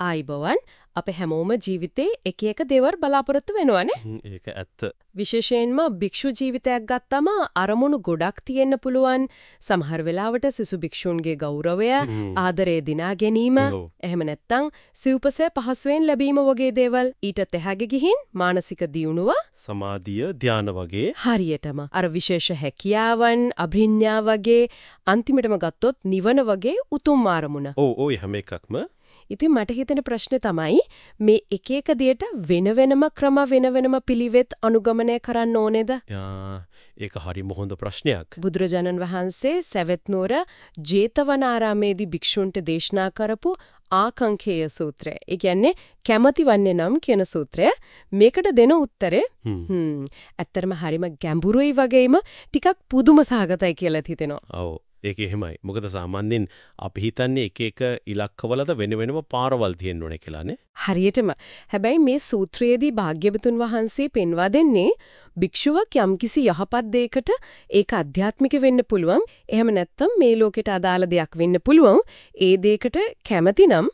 ආයිබෝවන් අප හැමෝම ජීවිතේ එක එක දේවල් බලාපොරොත්තු වෙනවනේ. ඒක ඇත්ත. විශේෂයෙන්ම භික්ෂු ජීවිතයක් ගත්තම අරමුණු ගොඩක් තියෙන්න පුළුවන්. සමහර වෙලාවට සිසු භික්ෂුන්ගේ ගෞරවය, ආදරය දිනා ගැනීම, එහෙම නැත්නම් සිව්පසය පහසුවෙන් ලැබීම වගේ දේවල් ඊට තැහැගේ ගිහින් මානසික දියුණුව, සමාධිය, ධාන වගේ හරියටම අර විශේෂ හැකියාවන්, අභිඥා වගේ අන්තිමටම ගත්තොත් නිවන වගේ උතුම් ආරමුණ. ඔව් ඔය හැම එකක්ම ඉතින් මට හිතෙන ප්‍රශ්නේ තමයි මේ එක එක දෙයට වෙන වෙනම ක්‍රම වෙන වෙනම පිළිවෙත් අනුගමනය කරන්න ඕනේද? ඒක හරිම හොඳ ප්‍රශ්නයක්. බුදුරජාණන් වහන්සේ සවැත් නුවර ජේතවනාරාමේදී භික්ෂුන්ට දේශනා කරපු ආකංකේය සූත්‍රය. ඒ කියන්නේ කැමැති වන්නේ නම් කියන සූත්‍රය. මේකට දෙන උත්තරේ හ්ම් ඇත්තරම හරිම ගැඹුරුයි වගේම ටිකක් පුදුම සහගතයි කියලා හිතෙනවා. ඔව්. ඒක එහෙමයි. මොකද සාමාන්‍යයෙන් අපි හිතන්නේ එක එක ඉලක්කවලද වෙන වෙනම පාරවල් තියෙන්න ඕනේ කියලානේ. හරියටම. හැබැයි මේ සූත්‍රයේදී භාග්‍යවතුන් වහන්සේ පෙන්වා දෙන්නේ භික්ෂුවක් යම්කිසි යහපත් දෙයකට ඒක අධ්‍යාත්මික වෙන්න පුළුවන්. එහෙම නැත්නම් මේ ලෝකෙට අදාළ දෙයක් වෙන්න පුළුවන්. ඒ දෙයකට කැමතිනම්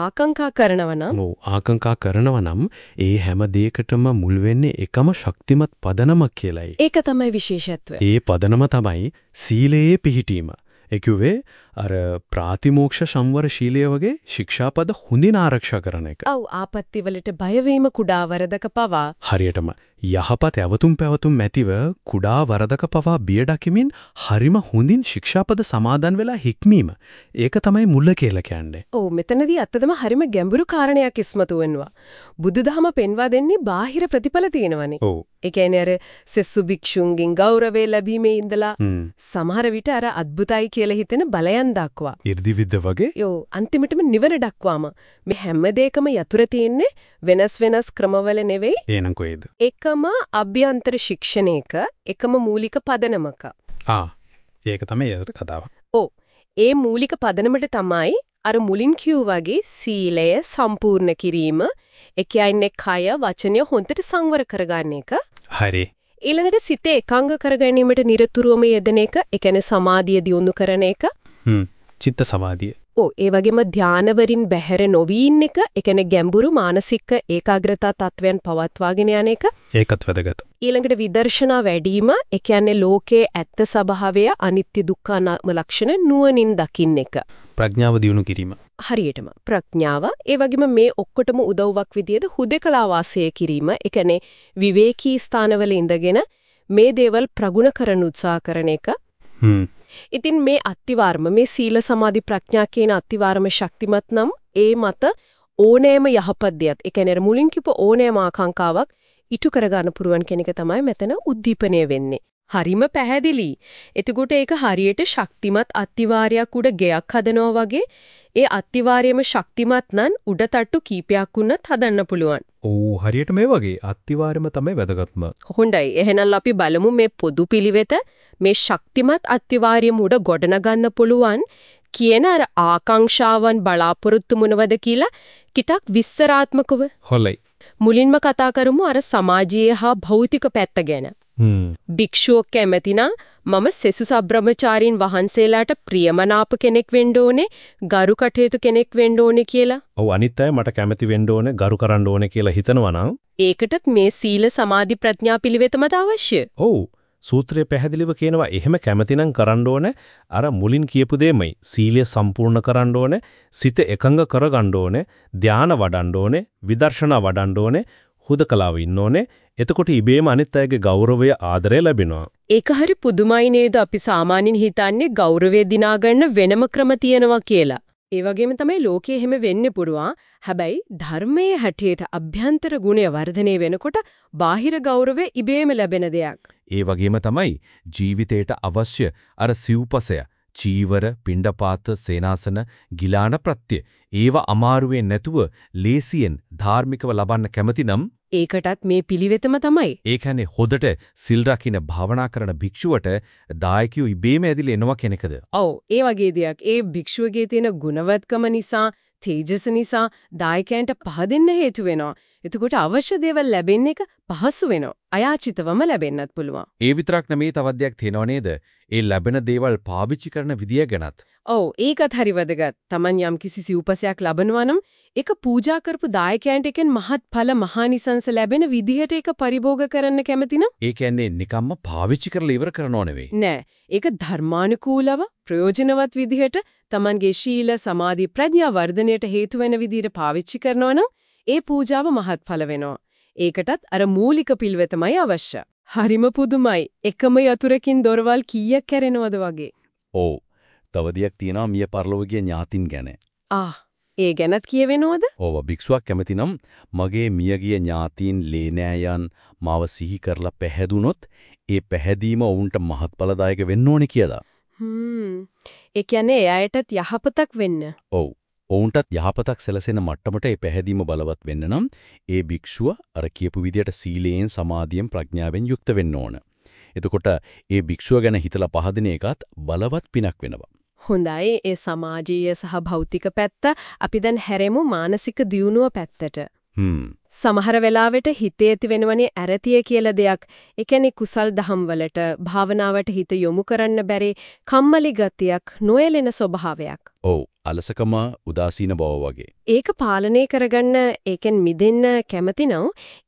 ආකංකා කරනවා නම් ඔව් ආකංකා කරනවා නම් ඒ හැම දෙයකටම මුල් වෙන්නේ එකම ශක්තිමත් පදනමක් කියලයි. ඒක තමයි විශේෂත්වය. ඒ පදනම තමයි සීලයේ පිහිටීම. ඒ කිව්වේ අර ප්‍රාතිමෝක්ෂ සංවර ශීලය වගේ ශික්ෂාපද හොඳින් ආරක්ෂා කරන එක. ඔව් ආපත්‍ය වලට බය වීම කුඩා වරදක පවා හරියටම යහපත් ඇවතුම් පැවතුම් ඇතිව කුඩා වරදක පවා බිය ඩකිමින් හරිම හොඳින් ශික්ෂාපද සමාදන් වෙලා හික්මීම. ඒක තමයි මුල කියලා කියන්නේ. ඔව් මෙතනදී ඇත්තදම හරිම ගැඹුරු කාරණයක් ඉස්මතු වෙනවා. බුදුදහම පෙන්වා දෙන්නේ බාහිර ප්‍රතිඵල තියෙනවනේ. ඔව්. ඒ කියන්නේ අර සෙස්සු භික්ෂුන්ගෙන් ගෞරවය ලැබීමේ ඉඳලා සමහර විට අර අద్භుතයි කියලා හිතෙන බලයන් දක්වා. 이르දිවිද්ද වගේ? යෝ අන්තිමටම නිවන දක්වාම මේ හැම දෙයකම යතුර තියෙන්නේ වෙනස් වෙනස් ක්‍රමවල නෙවෙයි. එහෙනම් කොහේද? ඒක එකම අභ්‍යන්තර ශික්ෂණයක එකම මූලික පදනමක. ආ ඒක තමයි ඒකට කතාව. ඔව්. ඒ මූලික පදනමට තමයි අර මුලින් වගේ සීලය සම්පූර්ණ කිරීම, ඒ කියන්නේ කය වචනය හොඳට සංවර කරගන්න එක. හරි. ඊළඟට සිත එකඟ කර ගැනීමට නිරතුරුවම යෙදෙන එක, ඒ කියන්නේ සමාධිය දියුණු කරන එක. හ්ම්. චිත්ත සමාධිය. ඔව් ඒ වගේම ධානවරින් බැහැර නොවීන් එක, ඒ කියන්නේ ගැඹුරු මානසික ඒකාග්‍රතා තත්වයන් පවත්වාගෙන යන එක. ඒකත් වැදගත්. ඊළඟට විදර්ශනා වැඩිම, ඒ කියන්නේ ලෝකයේ ඇත්ත ස්වභාවය, අනිත්‍ය දුක්ඛ අනාත්ම ලක්ෂණ නුවණින් දකින්න එක. ප්‍රඥාව දියුණු කිරීම. හරියටම ප්‍රඥාව ඒ වගේම මේ ඔක්කොටම උදව්වක් විදියට හුදකලා වාසය කිරීම ඒ කියන්නේ විවේකී ස්ථානවල ඉඳගෙන මේ දේවල් ප්‍රගුණ කරන උත්සාහ කරන එක හ්ම් ඉතින් මේ අත්තිවාරම මේ සීල සමාධි ප්‍රඥා කියන අත්තිවාරම ශක්තිමත් නම් ඒ මත ඕනෑම යහපත් දෙයක් ඒ කියන්නේ මුලින් කිව්ව ඕනෑම ආකාංකාවක් ඉටු කරගන්න පුරුවන් කෙනෙක් තමයි මෙතන උද්දීපනය වෙන්නේ. හරිම පැහැදිලි. එතකොට ඒක හරියට ශක්තිමත් අත්තිවාරයක් උඩ ගෙයක් හදනවා වගේ ඒ අත්තිවාරයේම ශක්තිමත් නම් උඩටට්ටු කීපයක් වුණත් හදන්න පුළුවන්. ඕ හරියට මේ වගේ අත්තිවාරෙම තමයි වැදගත්ම. හොඳයි. එහෙනම් අපි බලමු මේ පොදු පිළිවෙත මේ ශක්තිමත් අත්තිවාරයේම උඩ ගොඩනගන්න පුළුවන් කියන අර ආකාංක්ෂාවන් බලාපොරොත්තු මොනවද කියලා ටිකක් විස්තරාත්මකව. හොලයි. මුලින්ම කතා කරමු අර සමාජීය හා භෞතික පැත්ත ගැන. හ්ම්. භික්ෂුවක් කැමැතිනම් මම සෙසු සබ්‍රමචාරින් වහන්සේලාට ප්‍රියමනාප කෙනෙක් වෙන්න ඕනේ, ගරු කටයුතු කෙනෙක් වෙන්න ඕනේ කියලා. ඔව් අනිත් අය මට කැමති වෙන්න ඕනේ, ගරු කරන්න ඕනේ කියලා හිතනවා නම් ඒකටත් මේ සීල සමාධි ප්‍රඥා පිළිවෙතම අවශ්‍ය. ඔව්. සූත්‍රය පැහැදිලිව කියනවා එහෙම කැමතිනම් කරන්න ඕනේ අර මුලින් කියපු දෙමයි සීලය සම්පූර්ණ කරන්න ඕනේ සිත එකඟ කරගන්න ඕනේ ධානා වඩන්න ඕනේ විදර්ශනා වඩන්න ඕනේ හුදකලාව ඉන්න ඕනේ එතකොට ඉබේම අනිත් අයගේ ගෞරවය ආදරය ලැබෙනවා. ඒක හරි පුදුමයි නේද අපි සාමාන්‍යයෙන් හිතන්නේ ගෞරවය දිනා ගන්න වෙනම ක්‍රම තියෙනවා කියලා. ඒ වගේම තමයි ලෝකයේ හැම වෙන්නේ පුරුවා. හැබැයි ධර්මයේ හැටියට අභ්‍යන්තර ගුණය වර්ධනය වෙනකොට බාහිර ගෞරවය ඉබේම ලැබෙන දෙයක්. ඒ වගේම තමයි ජීවිතයට අවශ්‍ය අර සිව්පසය චීවර, පිණ්ඩපාත, සේනාසන, ගිලාන ප්‍රත්‍ය ඒව අමාරුවෙන් නැතුව ලේසියෙන් ධාර්මිකව ලබන්න කැමතිනම් ඒකටත් මේ පිළිවෙතම තමයි. ඒ කියන්නේ හොදට සිල් රකින්න භාවනා කරන භික්ෂුවට දායකයෝ ඉබේම ඇදිලා එනවා කෙනෙක්ද? ඔව් ඒ වගේ දෙයක්. ඒ භික්ෂුවගේ තියෙන ගුණවත්කම නිසා තේජස නිසා දායකයන්ට පහදෙන්න හේතු වෙනවා. එතකොට අවශ්‍ය දේවල් ලැබෙන්න එක පහසු වෙනවා. අයාචිතවම ලැබෙන්නත් පුළුවන්. ඒ විතරක් නෙමේ තවත් දෙයක් තියෙනව නේද? ඒ ලැබෙන දේවල් පාවිච්චි කරන විදිය ගැනත්. ඔව් ඒකත් හරි වැදගත්. Taman යම් කිසි සිව්පසයක් ලබනවා නම් ඒක පූජා කරපු දායකයන්ට එකෙන් මහත් ඵල මහානිසංස ලැබෙන විදිහට ඒක පරිභෝග කරන්න කැමති නම් ඒ කියන්නේ නිකම්ම පාවිච්චි කරලා ඉවර කරනව නෙවෙයි. නෑ. ඒක ධර්මානුකූලව ප්‍රයෝජනවත් විදිහට Tamanගේ ශීල සමාධි ප්‍රඥා වර්ධනයට හේතු වෙන විදිහට පාවිච්චි කරනවා නම් ඒ පූජාව මහත්ඵල වෙනවා. ඒකටත් අර මූලික පිල්වෙතමයි අවශ්‍ය. හරිම පුදුමයි. එකම යතුරකින් දොරවල් කීයක් කැරෙනවද වගේ. ඔව්. තව දියක් තියෙනවා මිය පරලෝකීය ඥාතින් ගැන. ආ ඒ ගැනත් කියවෙනවද? ඕව භික්ෂුවක් කැමතිනම් මගේ මියගිය ඥාතීන් ලේනෑයන් මාව සිහි කරලා පැහැදුනොත් ඒ පැහැදීම වුන්ට මහත්ඵලදායක වෙන්න ඕනේ කියලා. හ්ම්. ඒ කියන්නේ එයාටත් යහපතක් වෙන්න. ඔව්. ඔවුන්ටත් යහපතක් සැලසෙන මට්ටමට ඒ පැහැදීම බලවත් වෙන්න නම් ඒ භික්ෂුව අර කියපු විදියට සීලයෙන් සමාධියෙන් ප්‍රඥාවෙන් යුක්ත වෙන්න ඕන. එතකොට ඒ භික්ෂුව ගැන හිතලා පහදින එකත් බලවත් පිනක් වෙනවා. හොඳයි ඒ සමාජීය සහ භෞතික පැත්ත අපි දැන් හැරෙමු මානසික දියුණුව පැත්තට. සමහර වෙලාවට හිතේ ඇති වෙනවනේ ඇරතිය කියලා දෙයක්. ඒ කියන්නේ කුසල් දහම් වලට භාවනාවට හිත යොමු කරන්න බැරි කම්මැලි ගතියක්, නොයැලෙන ස්වභාවයක්. ඔව්. අලසකම උදාසීන බව වගේ. ඒක පාලනය කරගන්න ඒකෙන් මිදෙන්න කැමති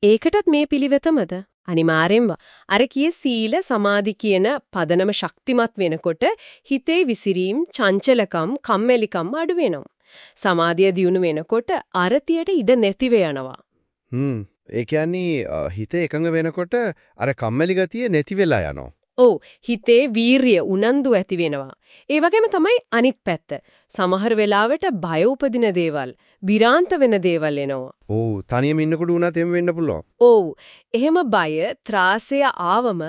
ඒකටත් මේ පිළිවෙතමද? අනිවාර්යෙන්ම අර කියේ සීල සමාධි කියන පදනම ශක්තිමත් වෙනකොට හිතේ විසිරීම්, චංචලකම්, කම්මැලිකම් අඩු වෙනවා. සමාධිය දියුණු වෙනකොට අරතියට ඉඩ නැතිව යනවා. හ්ම්. ඒ කියන්නේ හිත එකඟ වෙනකොට අර කම්මැලි ගතිය නැති වෙලා යනවා. ඔව් හිතේ වීරිය උනන්දු ඇති වෙනවා. ඒ වගේම තමයි අනිත් පැත්ත. සමහර වෙලාවට බය උපදින දේවල්, විරාන්ත වෙන දේවල් එනවා. ඔව් තනියම ඉන්නකොට උනත් එම් වෙන්න පුළුවන්. ඔව් එහෙම බය, ත්‍රාසය ආවම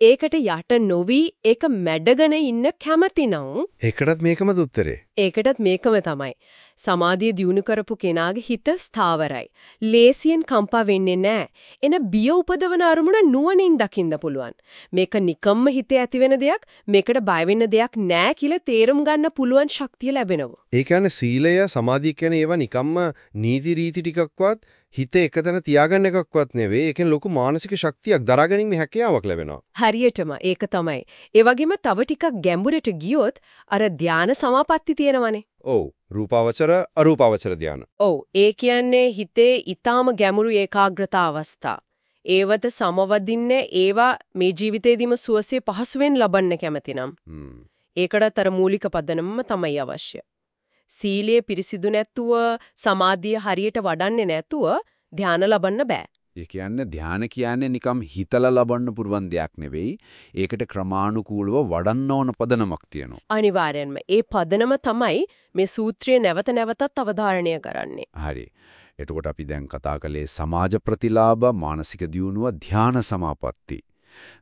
ඒකට යට නොවි ඒක මැඩගෙන ඉන්න කැමති නම් ඒකටත් මේකම උත්තරේ. ඒකටත් මේකම තමයි. සමාධිය දියුණු කරපු කෙනාගේ හිත ස්ථාවරයි. ලේසියෙන් කම්පා වෙන්නේ නැහැ. එන බිය උපදවන අරමුණ නුවණින් දකින්න පුළුවන්. මේක නිකම්ම හිතේ ඇතිවෙන දෙයක්, මේකට බය දෙයක් නෑ කියලා තේරුම් ගන්න පුළුවන් ශක්තිය ලැබෙනවා. ඒ කියන්නේ සීලය සමාධිය කියන්නේ ඒවා නිකම්ම නීති රීති ටිකක්වත් හිත එකතන තියාගන්න එකක්වත් නෙවෙයි. ඒකෙන් ලොකු මානසික ශක්තියක් දරාගැනීමේ හැකියාවක් ලැබෙනවා. හරියටම ඒක තමයි. ඒ වගේම තව ටිකක් ගැඹුරට ගියොත් අර ධාන සමාපatti තියෙනවනේ. ඔව් රූපාවචර අරූපාවචර ධාන. ඔව් ඒ කියන්නේ හිතේ ඊටාම ගැඹුරු ඒකාග්‍රතා අවස්ථා. ඒවත සමවදින්නේ ඒවා මේ ජීවිතේදීම සුවසේ පහසුවෙන් ලබන්න කැමතිනම්. හ්ම්. ඒකටතර මූලික පදනමම තමයි අවශ්‍ය. සීලය පිරිසිදු නැතුව සමාධිය හරියට වඩන්නේ නැතුව ධානය ලබන්න බෑ. ඒ කියන්නේ ධානය කියන්නේ නිකම් හිතලා ලබන්න පුරුවන් දෙයක් නෙවෙයි. ඒකට ක්‍රමානුකූලව වඩන්න ඕන පදනමක් තියෙනවා. අනිවාර්යෙන්ම ඒ පදනම තමයි මේ සූත්‍රය නැවත නැවතත් අවධාරණය කරන්නේ. හරි. එතකොට අපි දැන් කතා කළේ සමාජ ප්‍රතිලාභ, මානසික දියුණුව, ධාන සමාපatti.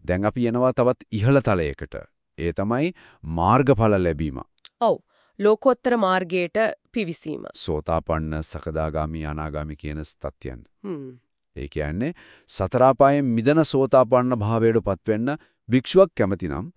දැන් අපි යනවා තවත් ඉහළ තලයකට. ඒ තමයි මාර්ගඵල ලැබීම. ඔව්. ලෝකෝත්තර මාර්ගයට පිවිසීම. සෝතාපන්න, සකදාගාමි, අනාගාමි කියන ස්තත්යන්. හ්ම්. ඒ කියන්නේ සතරාපායෙන් මිදන සෝතාපන්න භාවයටපත් වෙන්න භික්ෂුවක් කැමතිනම්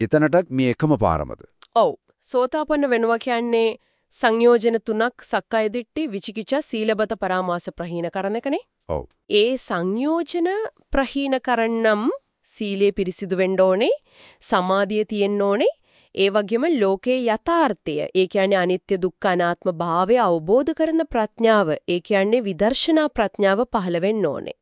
එතනටත් මේ එකම පාරමද? ඔව්. සෝතාපන්න වෙනවා කියන්නේ සංයෝජන තුනක් සක්කාය දිට්ඨි විචිකිච්ඡා සීලබත පරාමාස ප්‍රහීන කරන එකනේ. ඔව්. ඒ සංයෝජන ප්‍රහීන කරන්නම් සීලේ පිරිසිදු වෙන්න ඕනේ, සමාධිය තියෙන්න ඕනේ. ඒ වගේම ලෝකේ යථාර්ථය, ඒ කියන්නේ අනිත්‍ය දුක්ඛ අනාත්ම භාවය අවබෝධ කරන ප්‍රඥාව, ඒ කියන්නේ විදර්ශනා ප්‍රඥාව පහළ වෙන්න ඕනේ.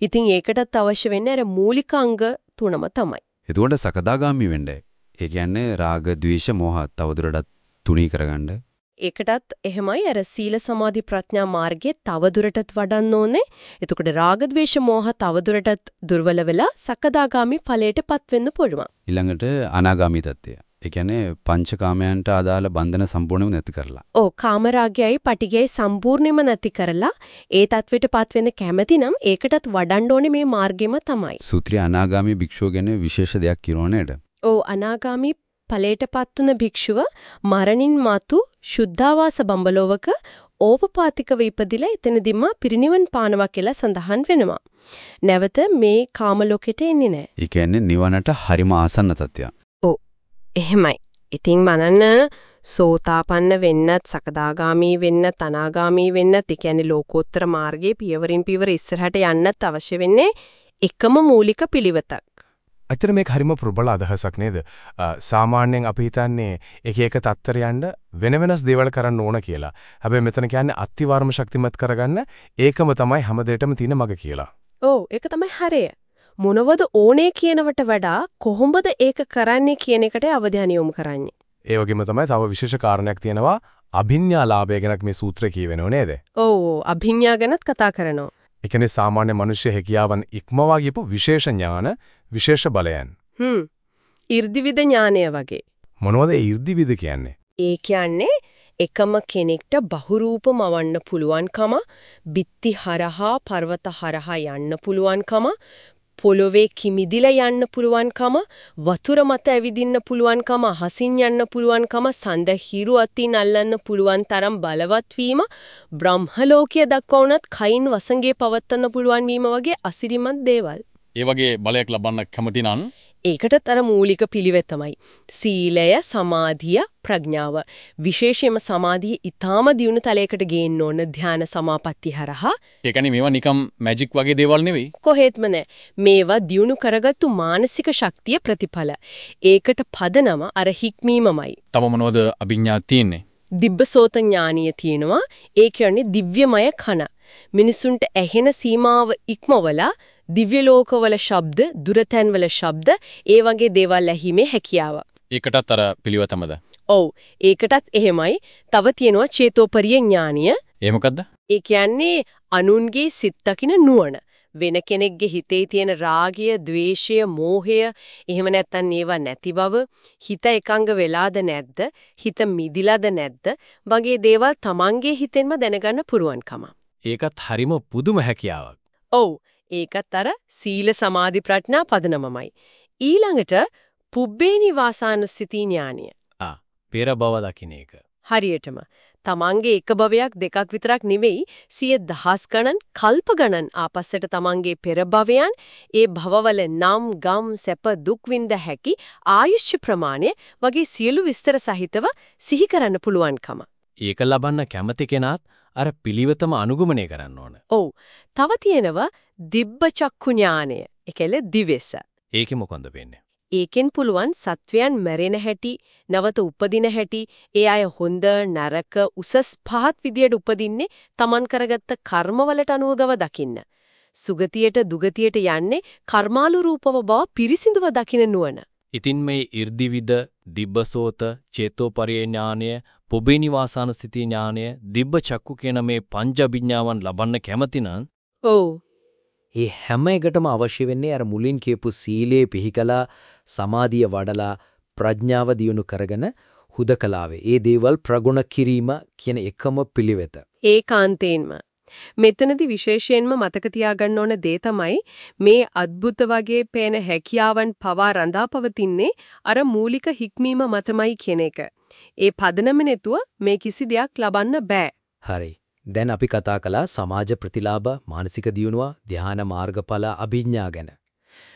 ඉතින් ඒකටත් අවශ්‍ය වෙන්නේ අර මූලික අංග තුනම තමයි. එතකොට සකදාගාමි වෙන්න. ඒ කියන්නේ රාග, ద్వේෂ, මෝහ තවදුරටත් තුනී කරගන්න. ඒකටත් එහෙමයි අර සීල සමාධි ප්‍රඥා මාර්ගයේ තවදුරටත් වඩන්න ඕනේ. එතකොට රාග ద్వේෂ මෝහ තවදුරටත් දුර්වල වෙලා සකදාගාමි ඵලයටපත් වෙන්න පුළුවන්. ඊළඟට අනාගාමි தත්ත්වය. ඒ කියන්නේ පංචකාමයන්ට අදාළ බන්ධන සම්පූර්ණයෙන්ම නැති කරලා. ඔව් කාමරාගයයි පටිගයයි සම්පූර්ණයෙන්ම නැති කරලා ඒ தත්වෙටපත් වෙන්න කැමැතිනම් ඒකටත් වඩන්න ඕනේ මේ මාර්ගෙම තමයි. සූත්‍රය අනාගාමි භික්ෂුව ගැන විශේෂ දෙයක් කියනෝ නේද? ඔව් අනාගාමි ඵලයටපත් වුණ භික්ෂුව මරණින් මතු සුද්ධාවාස බඹලොවක ඕපපාතිකව ඉපදිලා එතනදිම පිරිනිවන් පානවා කියලා සඳහන් වෙනවා. නැවත මේ කාම ලෝකෙට එන්නේ නැහැ. ඒ කියන්නේ නිවනට හරිම ආසන්න තත්ත්වයක්. එහෙමයි. ඉතින් මනන්න සෝතාපන්න වෙන්නත් සකදාගාමී වෙන්නත් අනාගාමී වෙන්නත් ඒ කියන්නේ ලෝකෝත්තර මාර්ගයේ පියවරින් පියවර ඉස්සරහට යන්නත් අවශ්‍ය වෙන්නේ එකම මූලික පිළිවෙතක්. අතර මේක හරිම ප්‍රබල අදහසක් නේද? සාමාන්‍යයෙන් අපි හිතන්නේ එක එක තත්තර යන්න වෙන වෙනස් දේවල් කරන්න ඕන කියලා. හැබැයි මෙතන කියන්නේ අත්තිවාරම ශක්තිමත් කරගන්න ඒකම තමයි හැම දෙයකම තියෙන මග කියලා. ඔව් ඒක තමයි හරය. මොනවද ඕනේ කියනවට වඩා කොහොමද ඒක කරන්නේ කියන එකට අවධානය යොමු කරන්නේ. ඒ වගේම තමයි තව විශේෂ කාරණයක් තියෙනවා අභිඥාලාභය ගැන මේ සූත්‍රය කියවෙනව නේද? ඔව් අභිඥා ගැනත් කතා කරනවා. ඒ කියන්නේ සාමාන්‍ය මිනිස්සු හැකියාවන් ඉක්මවා ගියපු විශේෂ ඥාන, විශේෂ බලයන්. හ්ම්. 이르දිවිද ඥානය වගේ. මොනවද 이르දිවිද කියන්නේ? ඒ කියන්නේ එකම කෙනෙක්ට බහුරූප මවන්න පුළුවන්කම, බිත්ති හරහා, පර්වත හරහා යන්න පුළුවන්කම, පොළොවේ කිමිදිලා යන්න පුළුවන්කම, වතුර මත ඇවිදින්න පුළුවන්කම, හසින් යන්න පුළුවන්කම, සඳ හිරු අතින් අල්ලන්න පුළුවන් තරම් බලවත් වීම, බ්‍රහ්ම ලෝකයේ දක්වා උනත් කයින් වසඟේ පවත්වන්න පුළුවන් වීම වගේ අසිරිමත් දේවල්. ඒ වගේ බලයක් ලබන්න කැමති නම් ඒකටත් අර මූලික පිළිවෙත තමයි. සීලය සමාධිය ප්‍රඥාව. විශේෂයෙන්ම සමාධිය ඊටාම දියුණු තලයකට ගේන්න ඕන ධානා සමාපatti හරහා. ඒ කියන්නේ මේවා නිකම් මැජික් වගේ දේවල් නෙවෙයි. කොහෙත්ම නෑ. මේවා දියුණු කරගත්තු මානසික ශක්තිය ප්‍රතිඵල. ඒකට පදනම අර හික්මීමමයි. තව මොනවද අභිඥා තියෙන්නේ? දිබ්බසෝත ඥානිය තියෙනවා. ඒ කියන්නේ දිව්‍යමය කන. මිනිසුන්ට ඇහෙන සීමාව ඉක්මවලා දිව්‍ය ලෝකවල ශබ්ද දුරතැන්වල ශබ්ද ඒ වගේ දේවල් ඇහිමේ හැකියාව. ඒකටත් අර පිළිවෙතමද? ඔව් ඒකටත් එහෙමයි. තව තියෙනවා චේතෝපරිය ඥානිය. ඒ මොකද්ද? ඒ කියන්නේ අනුන්ගේ සිත් දකින නුවණ. වෙන කෙනෙක්ගේ හිතේ තියෙන රාගය, ద్వේෂය, මෝහය, එහෙම නැත්නම් ඒවා නැති බව, හිත එකඟ වෙලාද නැද්ද, හිත මිදිලාද නැද්ද වගේ දේවල් Tamange හිතෙන්ම දැනගන්න පුරුවන්කම. ඒකත් හරිම පුදුම හැකියාවක්. ඔව් ඒකත් අර සීල සමාධි ප්‍රඥා පදනමමයි. ඊළඟට පුබ්බේ නිවාසානුස්සති ඥානිය. පෙර බව දකින්න එක. හරියටම තමන්ගේ එක භවයක් දෙකක් විතරක් නෙවෙයි සිය දහස් ගණන් කල්ප ගණන් ආපස්සට තමන්ගේ පෙර භවයන් ඒ භවවල නම් ගම් සැප දුක් විඳ හැකි ආයුෂ්‍ය ප්‍රමාණය වගේ සියලු විස්තර සහිතව සිහි කරන්න පුළුවන්කම. ඒක ලබන්න කැමති කෙනාත් අර පිළිවෙතම අනුගමනය කරන්න ඕන. ඔව්. තව තියෙනවා දිබ්බ චක්කු ඥානය. ඒකෙල දිවෙස. ඒකෙ මොකන්ද වෙන්නේ? ඒකෙන් පුළුවන් සත්වයන් මැරෙන හැටි, නවත උපදින හැටි, ඒ අය හොඳ නරක උසස් පහත් විදියට උපදින්නේ Taman කරගත්ත කර්මවලට අනුවගව දකින්න. සුගතියට දුගතියට යන්නේ කර්මානුරූපව බව පිරිසිදුව දකින්න නුවණ. ඉතින් මේ 이르දිවිද, දිබ්බසෝත, චේතෝපරිය පොබේනිවාසාන ස්ථිති ඥානය, දිබ්බ චක්කු කියන මේ පංච අභිඥාවන් ලබන්න කැමති නම් ඔව්. මේ හැම එකටම අවශ්‍ය වෙන්නේ අර මුලින් කියපු සීලයේ පිහිකලා, සමාධිය වඩලා, ප්‍රඥාව දියුණු කරගෙන හුදකලාවේ ඒ දේවල් ප්‍රගුණ කිරීම කියන එකම පිළිවෙත. ඒකාන්තයෙන්ම මෙතනදී විශේෂයෙන්ම මතක තියාගන්න ඕන දේ තමයි මේ අద్భుත වගේ පේන හැකියාවන් පවා රඳා පවතින්නේ අර මූලික හික්මීම මතමයි කියන එක. ඒ පදනම නැතුව මේ කිසි දෙයක් ලබන්න බෑ. හරි. දැන් අපි කතා කළා සමාජ ප්‍රතිලාභ, මානසික දියුණුව, ධ්‍යාන මාර්ගඵල, අභිඥා ගැන.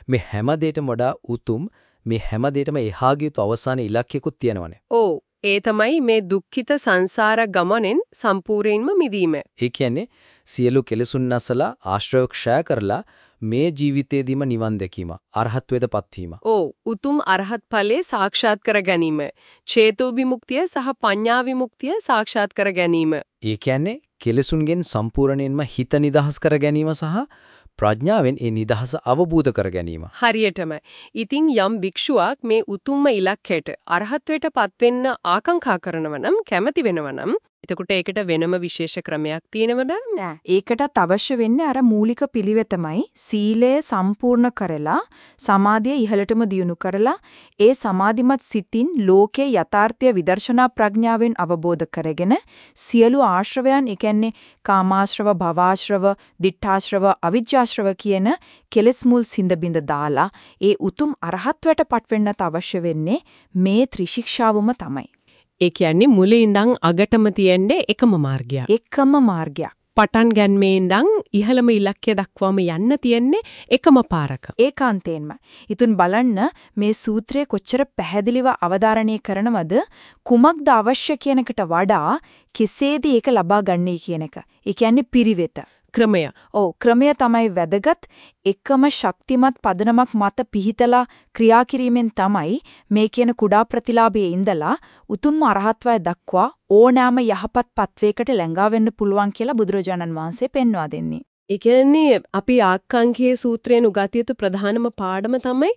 මේ හැම දෙයකටම වඩා උතුම් මේ හැම දෙයකටම එහා ගියුතු අවසාන ඉලක්කයකුත් තියෙනවනේ. ඔව්. ඒ තමයි මේ දුක්ඛිත සංසාර ගමනෙන් සම්පූර්ණයෙන්ම මිදීම. ඒ කියන්නේ සියලු කෙලෙසුන් නැසලා ආශ්‍රය ක්ෂය කරලා මේ ජීවිතේදීම නිවන් දැකීම අරහත්ත්වයටපත් වීම. ඔව් උතුම් අරහත් ඵලයේ සාක්ෂාත් කර ගැනීම. චේතෝ විමුක්තිය සහ පඤ්ඤා විමුක්තිය සාක්ෂාත් කර ගැනීම. ඒ කියන්නේ කෙලෙසුන්ගෙන් සම්පූර්ණයෙන්ම හිත නිදහස් කර ගැනීම සහ ප්‍රඥාවෙන් ඒ නිදහස අවබෝධ කර ගැනීම. හරියටම. ඉතින් යම් භික්ෂුවක් මේ උතුම්ම ඉලක්කයට අරහත්ත්වයටපත් වෙන්න ආකාංক্ষා කරනව නම් කැමති වෙනව නම් එතකොට ඒකට වෙනම විශේෂ ක්‍රමයක් තියෙනවද? නෑ. ඒකටත් අවශ්‍ය වෙන්නේ අර මූලික පිළිවෙතමයි සීලය සම්පූර්ණ කරලා සමාධිය ඉහළටම දියුණු කරලා ඒ සමාධිමත් සිතින් ලෝකේ යථාර්ථය විදර්ශනා ප්‍රඥාවෙන් අවබෝධ කරගෙන සියලු ආශ්‍රවයන් ඒ කියන්නේ කාමාශ්‍රව භවආශ්‍රව දිඨාශ්‍රව අවිජ්ජාශ්‍රව කියන කෙලෙස් මුල් සිඳ බිඳ දාලා ඒ උතුම් අරහත්වයට පත්වෙන්නත් අවශ්‍ය වෙන්නේ මේ ත්‍රිශික්ෂාවම තමයි. ඒ කියන්නේ මුලින් ඉඳන් අගටම තියෙන්නේ එකම මාර්ගයක්. එකම මාර්ගයක්. පටන් ගැනීමේ ඉඳන් ඉහළම ඉලක්කය දක්වාම යන්න තියෙන්නේ එකම පාරක. ඒකාන්තයෙන්ම. ඉතින් බලන්න මේ සූත්‍රය කොච්චර පැහැදිලිව අවධාරණය කරනවද කුමක්ද අවශ්‍ය කියනකට වඩා කෙසේද ඒක ලබා ගන්නේ කියන එක. ඒ කියන්නේ පිරිවෙත. ක්‍රමය. ඔව් ක්‍රමය තමයි වැදගත් එකම ශක්තිමත් පදනමක් මත පිහිටලා ක්‍රියා කිරීමෙන් තමයි මේ කියන කුඩා ප්‍රතිලාභයේ ඉඳලා උතුම්ම අරහත්වය දක්වා ඕනෑම යහපත් පත්වයකට ලැඟා වෙන්න පුළුවන් කියලා බුදුරජාණන් වහන්සේ පෙන්වා දෙන්නේ. ඒ කියන්නේ අපි ආක්කාංකයේ සූත්‍රයෙන් උගතිය යුතු ප්‍රධානම පාඩම තමයි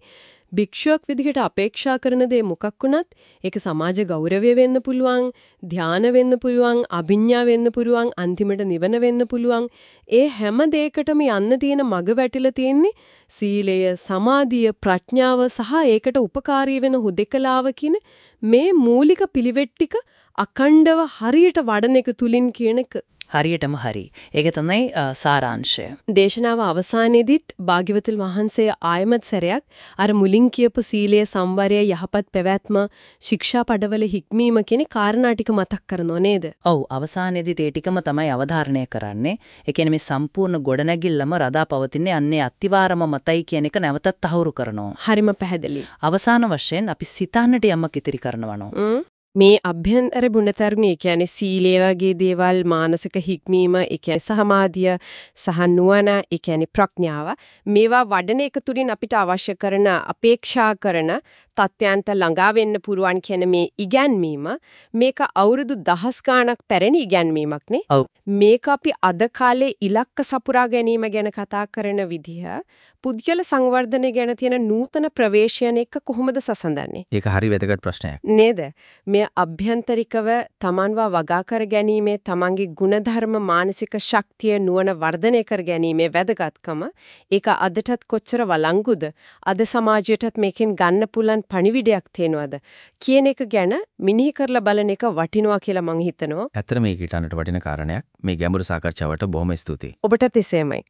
භික්ෂුවක් විදිහට අපේක්ෂා කරන දේ මොකක් වුණත් ඒක සමාජ ගෞරවය වෙන්න පුළුවන්, ධාන වෙන්න පුළුවන්, අභිඥා වෙන්න පුළුවන්, අන්තිමට නිවන වෙන්න පුළුවන්. ඒ හැම දෙයකටම යන්න තියෙන මඟ වැටිලා තියෙන්නේ සීලය, සමාධිය, ප්‍රඥාව සහ ඒකට උපකාරී වෙන හුදෙකලාව කියන මේ මූලික පිළිවෙත් ටික අකණ්ඩව හරියට වඩන එක තුලින් කියන එක හරියටම හරි. ඒක තමයි සාරාංශය. දේශනාව අවසානයේදීත් භාග්‍යවතුන් වහන්සේ ආයමත් සැරයක් අර මුලින් කියපු සීලය සම්වරය යහපත් පැවැත්ම ශික්ෂා පඩවල හික්මීම කියන කාරණා ටික මතක් කරනව නේද? ඔව් අවසානයේදී තේ ටිකම තමයි අවධාරණය කරන්නේ. ඒ කියන්නේ මේ සම්පූර්ණ ගොඩනැගිල්ලම රදා පවතින්නේ අන්නේ අත්තිවාරම මතයි කියන එක නැවතත් තහවුරු කරනවා. හරිම පැහැදිලි. අවසාන වශයෙන් අපි සිතන්නට යමක් ඉතිරි කරනවනෝ. ම්? මේ අභ්‍යන්තර ගුණධර්ම කියන්නේ සීලය වගේ දේවල් මානසික හික්මීම ඒ කියන්නේ සමාධිය සහ නුවණ ඒ කියන්නේ ප්‍රඥාව මේවා වඩන එක තුලින් අපිට අවශ්‍ය කරන අපේක්ෂා කරන තත්යන්ට ළඟා වෙන්න පුරුවන් කියන මේ ඉගැන්වීම මේක අවුරුදු දහස් ගාණක් පැරණි ඉගැන්වීමක් නේ. මේක අපි අද කාලේ ඉලක්ක සපුරා ගැනීම ගැන කතා කරන විදිහ පුද්ගල සංවර්ධනය ගැන තියෙන නූතන ප්‍රවේශයන් එක්ක කොහොමද සසඳන්නේ ඒක හරි වැදගත් ප්‍රශ්නයක්. නේද මේ අභ්‍යන්තරිකව තමන්ව වගා කර ගැනීමේ තමන්ගේ ಗುಣධර්ම මානසික ශක්තිය නුවණ වර්ධනය කර ගැනීමේ වැදගත්කම ඒක අදටත් කොච්චර වළංගුද අද සමාජයටත් මේකෙන් ගන්න පුළුවන් පණිවිඩයක් තේනවද කියන එක ගැන මිනිහි කරලා බලන එක වටිනවා කියලා මං හිතනවා ඇත්තට මේක ඊටන්නට වටින කාරණයක්. මේ ගැඹුරු සාකච්ඡාවට බොහොම ස්තුතියි. ඔබටත් එසේමයි